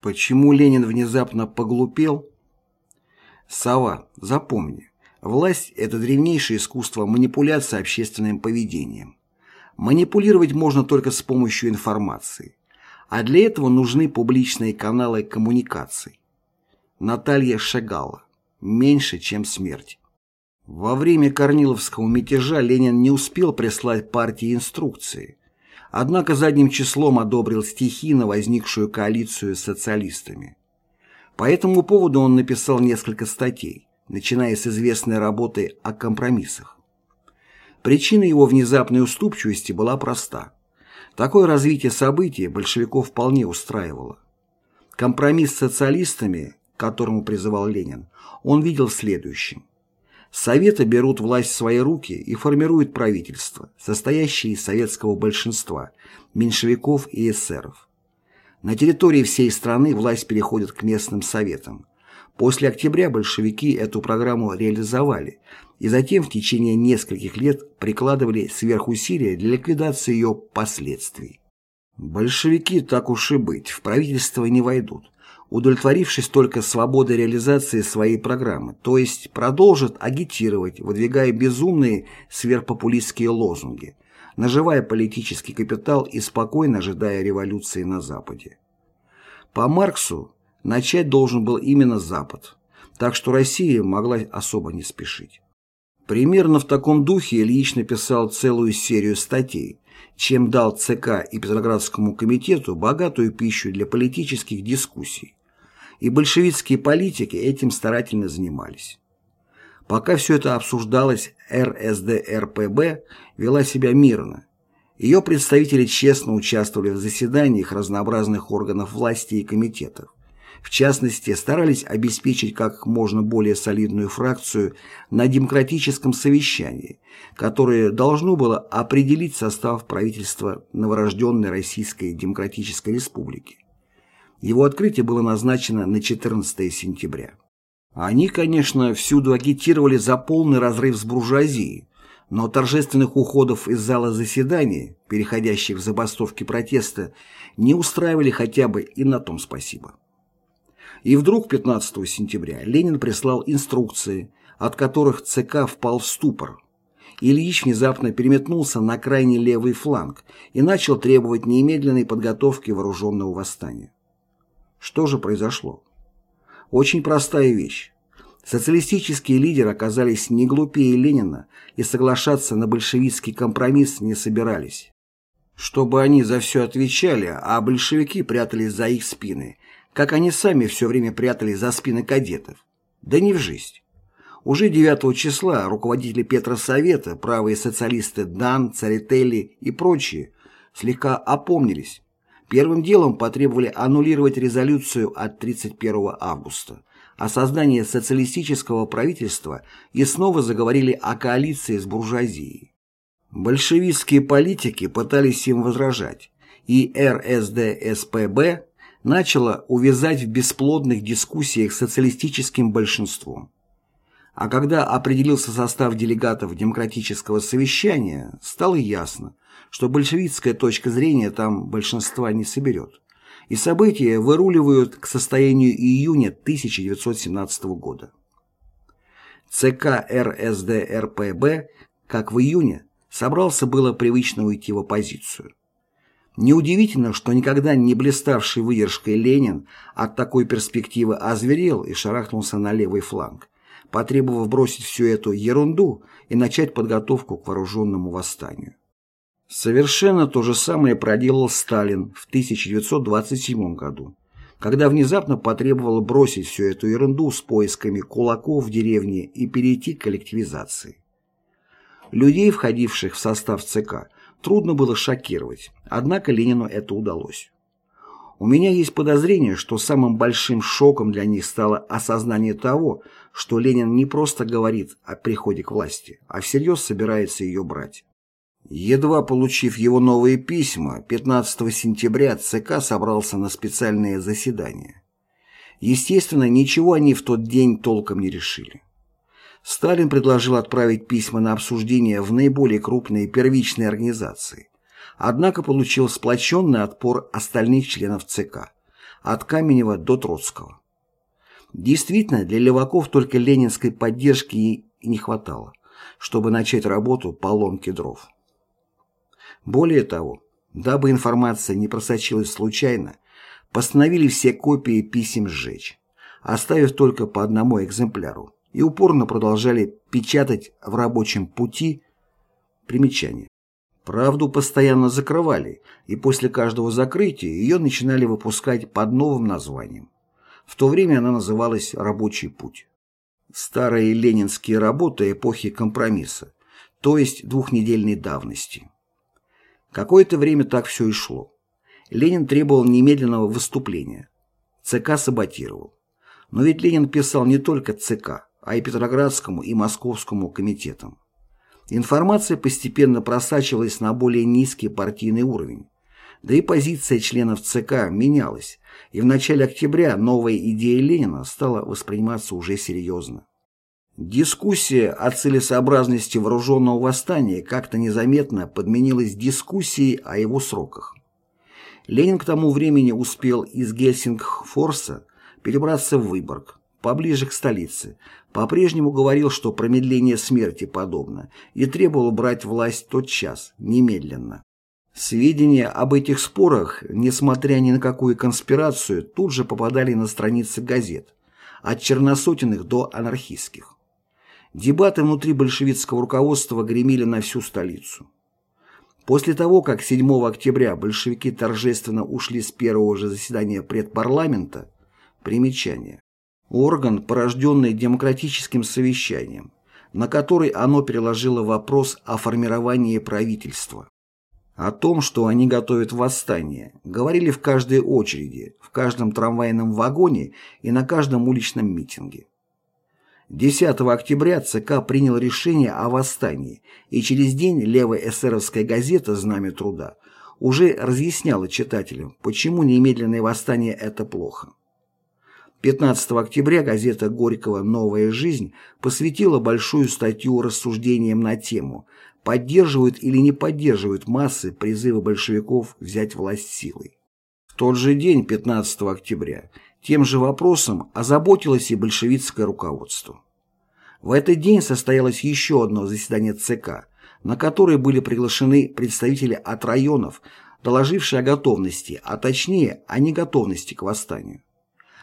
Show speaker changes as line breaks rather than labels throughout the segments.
Почему Ленин внезапно поглупел? Сова, запомни, власть – это древнейшее искусство манипуляции общественным поведением. Манипулировать можно только с помощью информации, а для этого нужны публичные каналы коммуникаций. Наталья Шагала. Меньше, чем смерть. Во время Корниловского мятежа Ленин не успел прислать партии инструкции, однако задним числом одобрил стихийно возникшую коалицию с социалистами. По этому поводу он написал несколько статей, начиная с известной работы о компромиссах. Причина его внезапной уступчивости была проста. Такое развитие событий большевиков вполне устраивало. Компромисс с социалистами, к которому призывал Ленин, он видел в следующем. Советы берут власть в свои руки и формируют правительство, состоящее из советского большинства, меньшевиков и эсеров. На территории всей страны власть переходит к местным советам. После октября большевики эту программу реализовали и затем в течение нескольких лет прикладывали сверхусилия для ликвидации ее последствий. Большевики, так уж и быть, в правительство не войдут, удовлетворившись только свободой реализации своей программы, то есть продолжат агитировать, выдвигая безумные сверхпопулистские лозунги, наживая политический капитал и спокойно ожидая революции на Западе. По Марксу начать должен был именно Запад, так что Россия могла особо не спешить. Примерно в таком духе Ильич написал целую серию статей, чем дал ЦК и Петроградскому комитету богатую пищу для политических дискуссий и большевистские политики этим старательно занимались. Пока все это обсуждалось, РСДРПб вела себя мирно. Ее представители честно участвовали в заседаниях разнообразных органов власти и комитетов. В частности, старались обеспечить как можно более солидную фракцию на демократическом совещании, которое должно было определить состав правительства новорожденной Российской Демократической Республики. Его открытие было назначено на 14 сентября. Они, конечно, всюду агитировали за полный разрыв с буржуазией, но торжественных уходов из зала заседаний, переходящих в забастовки протеста, не устраивали хотя бы и на том спасибо. И вдруг 15 сентября Ленин прислал инструкции, от которых ЦК впал в ступор. Ильич внезапно переметнулся на крайний левый фланг и начал требовать немедленной подготовки вооруженного восстания. Что же произошло? Очень простая вещь. Социалистические лидеры оказались не глупее Ленина и соглашаться на большевистский компромисс не собирались. Чтобы они за все отвечали, а большевики прятались за их спины, как они сами все время прятались за спины кадетов. Да не в жизнь. Уже 9 числа руководители Петросовета, правые социалисты Дан, Царителли и прочие, слегка опомнились Первым делом потребовали аннулировать резолюцию от 31 августа о создании социалистического правительства и снова заговорили о коалиции с буржуазией. Большевистские политики пытались им возражать, и РСДСПБ начала увязать в бесплодных дискуссиях с социалистическим большинством. А когда определился состав делегатов демократического совещания, стало ясно, что большевистская точка зрения там большинства не соберет. И события выруливают к состоянию июня 1917 года. ЦК РСДРПБ, как в июне, собрался было привычно уйти в оппозицию. Неудивительно, что никогда не блиставший выдержкой Ленин от такой перспективы озверел и шарахнулся на левый фланг, потребовав бросить всю эту ерунду и начать подготовку к вооруженному восстанию. Совершенно то же самое проделал Сталин в 1927 году, когда внезапно потребовал бросить всю эту ерунду с поисками кулаков в деревне и перейти к коллективизации. Людей, входивших в состав ЦК, трудно было шокировать, однако Ленину это удалось. У меня есть подозрение, что самым большим шоком для них стало осознание того, что Ленин не просто говорит о приходе к власти, а всерьез собирается ее брать. Едва получив его новые письма, 15 сентября ЦК собрался на специальное заседание. Естественно, ничего они в тот день толком не решили. Сталин предложил отправить письма на обсуждение в наиболее крупные первичные организации, однако получил сплоченный отпор остальных членов ЦК, от Каменева до Троцкого. Действительно, для леваков только ленинской поддержки и не хватало, чтобы начать работу по ломке дров. Более того, дабы информация не просочилась случайно, постановили все копии писем сжечь, оставив только по одному экземпляру, и упорно продолжали печатать в рабочем пути примечания. Правду постоянно закрывали, и после каждого закрытия ее начинали выпускать под новым названием. В то время она называлась «Рабочий путь». Старые ленинские работы эпохи компромисса, то есть двухнедельной давности. Какое-то время так все и шло. Ленин требовал немедленного выступления. ЦК саботировал. Но ведь Ленин писал не только ЦК, а и Петроградскому и Московскому комитетам. Информация постепенно просачивалась на более низкий партийный уровень. Да и позиция членов ЦК менялась, и в начале октября новая идея Ленина стала восприниматься уже серьезно. Дискуссия о целесообразности вооруженного восстания как-то незаметно подменилась дискуссией о его сроках. Ленин к тому времени успел из Гельсингфорса перебраться в Выборг, поближе к столице, по-прежнему говорил, что промедление смерти подобно, и требовал брать власть тот час, немедленно. Сведения об этих спорах, несмотря ни на какую конспирацию, тут же попадали на страницы газет, от черносотенных до анархистских. Дебаты внутри большевистского руководства гремели на всю столицу. После того, как 7 октября большевики торжественно ушли с первого же заседания предпарламента, примечание, Орган, порожденный демократическим совещанием, на который оно переложило вопрос о формировании правительства. О том, что они готовят восстание, говорили в каждой очереди, в каждом трамвайном вагоне и на каждом уличном митинге. 10 октября ЦК принял решение о восстании, и через день левая эсеровская газета «Знамя труда» уже разъясняла читателям, почему немедленное восстание – это плохо. 15 октября газета Горького «Новая жизнь» посвятила большую статью рассуждениям на тему «Поддерживают или не поддерживают массы призывы большевиков взять власть силой». В тот же день, 15 октября, тем же вопросом озаботилось и большевистское руководство. В этот день состоялось еще одно заседание ЦК, на которое были приглашены представители от районов, доложившие о готовности, а точнее о неготовности к восстанию.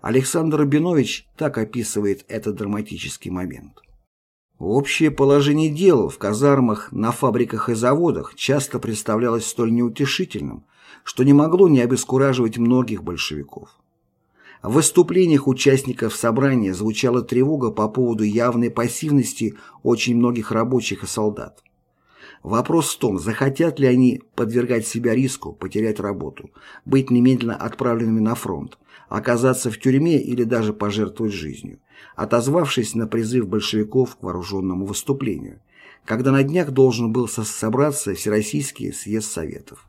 Александр Рабинович так описывает этот драматический момент. Общее положение дел в казармах, на фабриках и заводах часто представлялось столь неутешительным, что не могло не обескураживать многих большевиков. В выступлениях участников собрания звучала тревога по поводу явной пассивности очень многих рабочих и солдат. Вопрос в том, захотят ли они подвергать себя риску, потерять работу, быть немедленно отправленными на фронт, оказаться в тюрьме или даже пожертвовать жизнью, отозвавшись на призыв большевиков к вооруженному выступлению, когда на днях должен был собраться Всероссийский съезд Советов.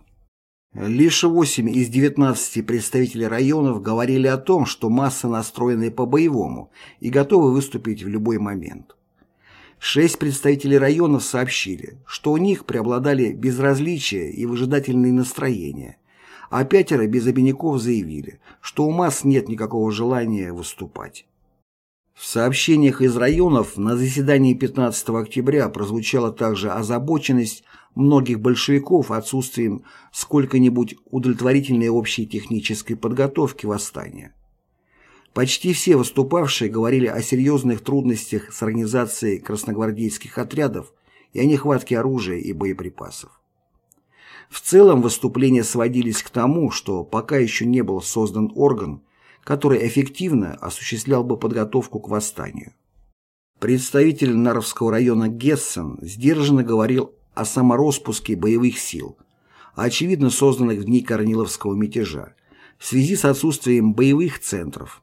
Лишь 8 из 19 представителей районов говорили о том, что массы настроены по-боевому и готовы выступить в любой момент. Шесть представителей районов сообщили, что у них преобладали безразличие и выжидательные настроения, а пятеро без обиняков заявили, что у масс нет никакого желания выступать. В сообщениях из районов на заседании 15 октября прозвучала также озабоченность многих большевиков отсутствием сколько-нибудь удовлетворительной общей технической подготовки восстания. Почти все выступавшие говорили о серьезных трудностях с организацией красногвардейских отрядов и о нехватке оружия и боеприпасов. В целом выступления сводились к тому, что пока еще не был создан орган, который эффективно осуществлял бы подготовку к восстанию. Представитель Наровского района Гессен сдержанно говорил о самороспуске боевых сил, очевидно созданных в дни Корниловского мятежа, в связи с отсутствием боевых центров.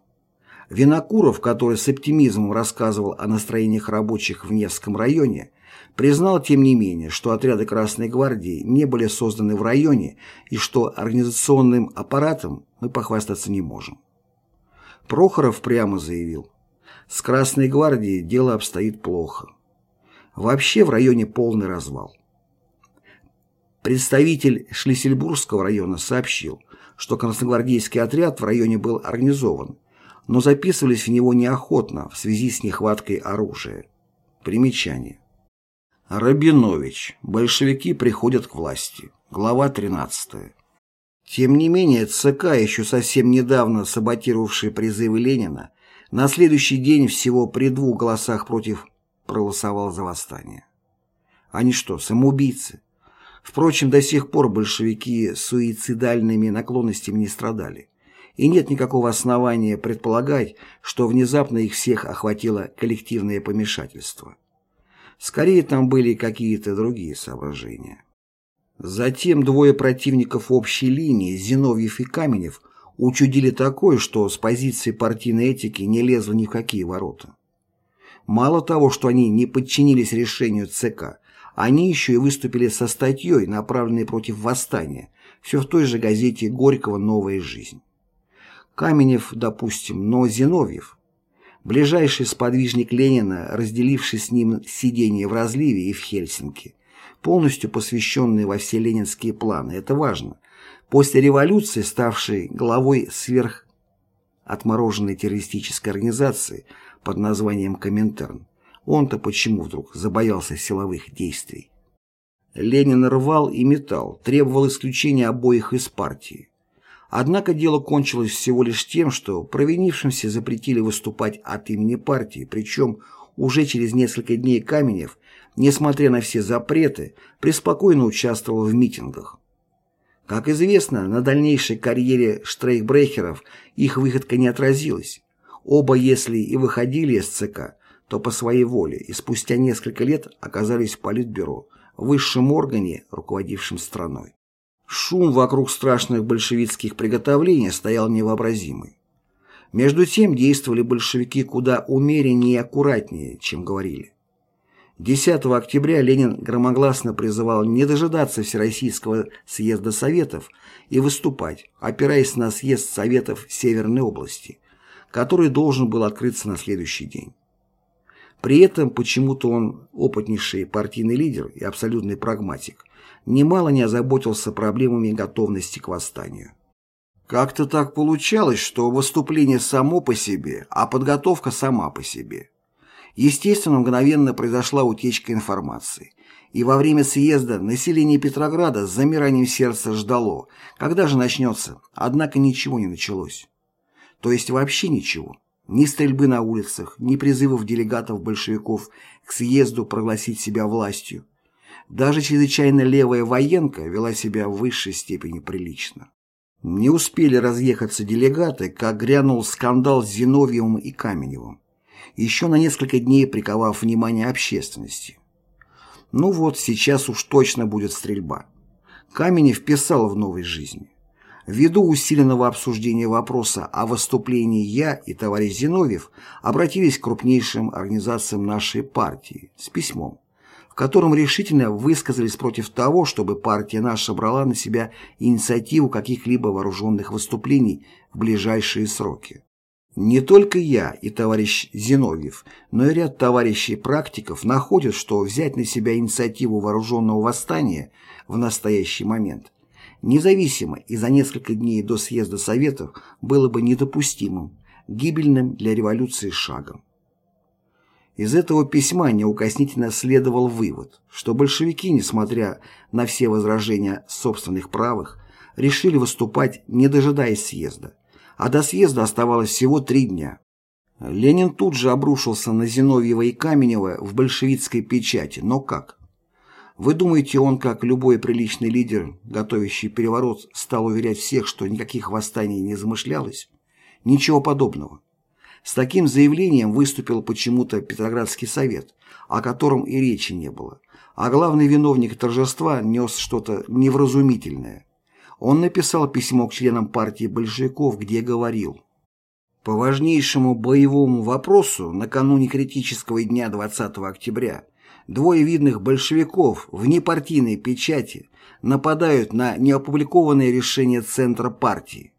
Винокуров, который с оптимизмом рассказывал о настроениях рабочих в Невском районе, признал, тем не менее, что отряды Красной Гвардии не были созданы в районе и что организационным аппаратом мы похвастаться не можем. Прохоров прямо заявил, с Красной Гвардией дело обстоит плохо. Вообще в районе полный развал. Представитель Шлиссельбургского района сообщил, что красногвардейский отряд в районе был организован, но записывались в него неохотно в связи с нехваткой оружия. Примечание. Рабинович. Большевики приходят к власти. Глава 13. Тем не менее, ЦК, еще совсем недавно саботировавший призывы Ленина, на следующий день всего при двух голосах против проголосовал за восстание. Они что, самоубийцы? Впрочем, до сих пор большевики суицидальными наклонностями не страдали. И нет никакого основания предполагать, что внезапно их всех охватило коллективное помешательство. Скорее, там были какие-то другие соображения. Затем двое противников общей линии, Зиновьев и Каменев, учудили такое, что с позиции партийной этики не лезло ни в какие ворота. Мало того, что они не подчинились решению ЦК, они еще и выступили со статьей, направленной против восстания, все в той же газете Горького «Новая жизнь». Каменев, допустим, но Зиновьев, ближайший сподвижник Ленина, разделивший с ним сидение в разливе и в Хельсинки, полностью посвященный во все ленинские планы, это важно, после революции ставший главой сверх отмороженной террористической организации под названием Коминтерн, он-то почему вдруг забоялся силовых действий? Ленин рвал и метал, требовал исключения обоих из партии. Однако дело кончилось всего лишь тем, что провинившимся запретили выступать от имени партии, причем уже через несколько дней Каменев, несмотря на все запреты, преспокойно участвовал в митингах. Как известно, на дальнейшей карьере штрейкбрехеров их выходка не отразилась. Оба, если и выходили из ЦК, то по своей воле и спустя несколько лет оказались в Политбюро, высшем органе, руководившем страной. Шум вокруг страшных большевистских приготовлений стоял невообразимый. Между тем действовали большевики куда умереннее и аккуратнее, чем говорили. 10 октября Ленин громогласно призывал не дожидаться Всероссийского съезда Советов и выступать, опираясь на съезд Советов Северной области, который должен был открыться на следующий день. При этом почему-то он, опытнейший партийный лидер и абсолютный прагматик, немало не озаботился проблемами готовности к восстанию. Как-то так получалось, что выступление само по себе, а подготовка сама по себе. Естественно, мгновенно произошла утечка информации. И во время съезда население Петрограда с замиранием сердца ждало, когда же начнется, однако ничего не началось. То есть вообще ничего. Ни стрельбы на улицах, ни призывов делегатов-большевиков к съезду прогласить себя властью. Даже чрезвычайно левая военка вела себя в высшей степени прилично. Не успели разъехаться делегаты, как грянул скандал с Зиновьевым и Каменевым, еще на несколько дней приковав внимание общественности. Ну вот, сейчас уж точно будет стрельба. Каменев писал в «Новой жизни». Ввиду усиленного обсуждения вопроса о выступлении я и товарищ Зиновьев обратились к крупнейшим организациям нашей партии с письмом, котором решительно высказались против того, чтобы партия наша брала на себя инициативу каких-либо вооруженных выступлений в ближайшие сроки. Не только я и товарищ Зиновьев, но и ряд товарищей практиков находят, что взять на себя инициативу вооруженного восстания в настоящий момент независимо и за несколько дней до съезда Советов было бы недопустимым, гибельным для революции шагом. Из этого письма неукоснительно следовал вывод, что большевики, несмотря на все возражения собственных правых, решили выступать, не дожидаясь съезда, а до съезда оставалось всего три дня. Ленин тут же обрушился на Зиновьева и Каменева в большевистской печати, но как? Вы думаете, он, как любой приличный лидер, готовящий переворот, стал уверять всех, что никаких восстаний не замышлялось? Ничего подобного. С таким заявлением выступил почему-то Петроградский совет, о котором и речи не было, а главный виновник торжества нес что-то невразумительное. Он написал письмо к членам партии большевиков, где говорил «По важнейшему боевому вопросу накануне критического дня 20 октября двое видных большевиков в непартийной печати нападают на неопубликованное решение Центра партии.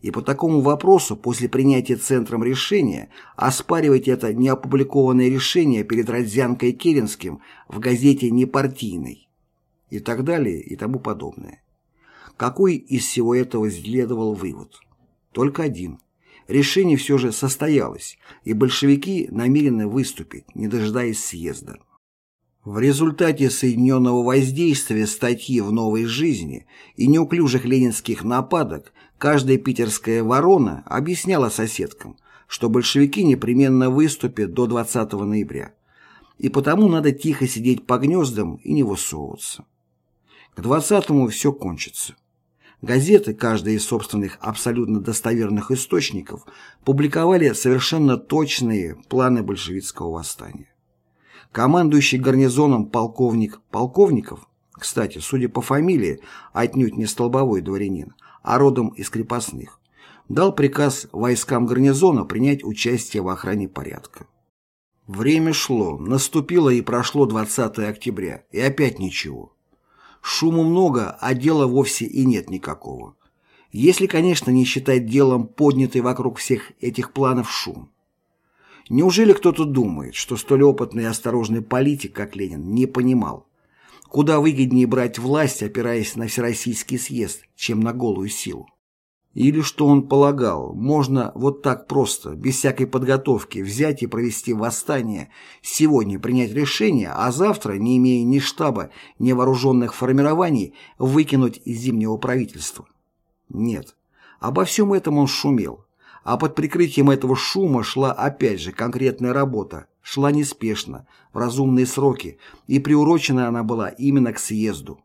И по такому вопросу, после принятия Центром решения, оспаривать это неопубликованное решение перед Родзянкой Керенским в газете «Непартийной» и так далее и тому подобное. Какой из всего этого следовал вывод? Только один. Решение все же состоялось, и большевики намерены выступить, не дожидаясь съезда. В результате соединенного воздействия статьи в «Новой жизни» и неуклюжих ленинских нападок каждая питерская ворона объясняла соседкам, что большевики непременно выступят до 20 ноября, и потому надо тихо сидеть по гнездам и не высовываться. К 20-му все кончится. Газеты, каждая из собственных абсолютно достоверных источников, публиковали совершенно точные планы большевистского восстания. Командующий гарнизоном полковник Полковников, кстати, судя по фамилии, отнюдь не столбовой дворянин, а родом из крепостных, дал приказ войскам гарнизона принять участие в охране порядка. Время шло, наступило и прошло 20 октября, и опять ничего. Шуму много, а дела вовсе и нет никакого. Если, конечно, не считать делом поднятый вокруг всех этих планов шум. Неужели кто-то думает, что столь опытный и осторожный политик, как Ленин, не понимал, куда выгоднее брать власть, опираясь на Всероссийский съезд, чем на голую силу? Или что он полагал, можно вот так просто, без всякой подготовки, взять и провести восстание, сегодня принять решение, а завтра, не имея ни штаба, ни вооруженных формирований, выкинуть из зимнего правительства? Нет. Обо всем этом он шумел, а под прикрытием этого шума шла опять же конкретная работа, шла неспешно, в разумные сроки, и приурочена она была именно к съезду.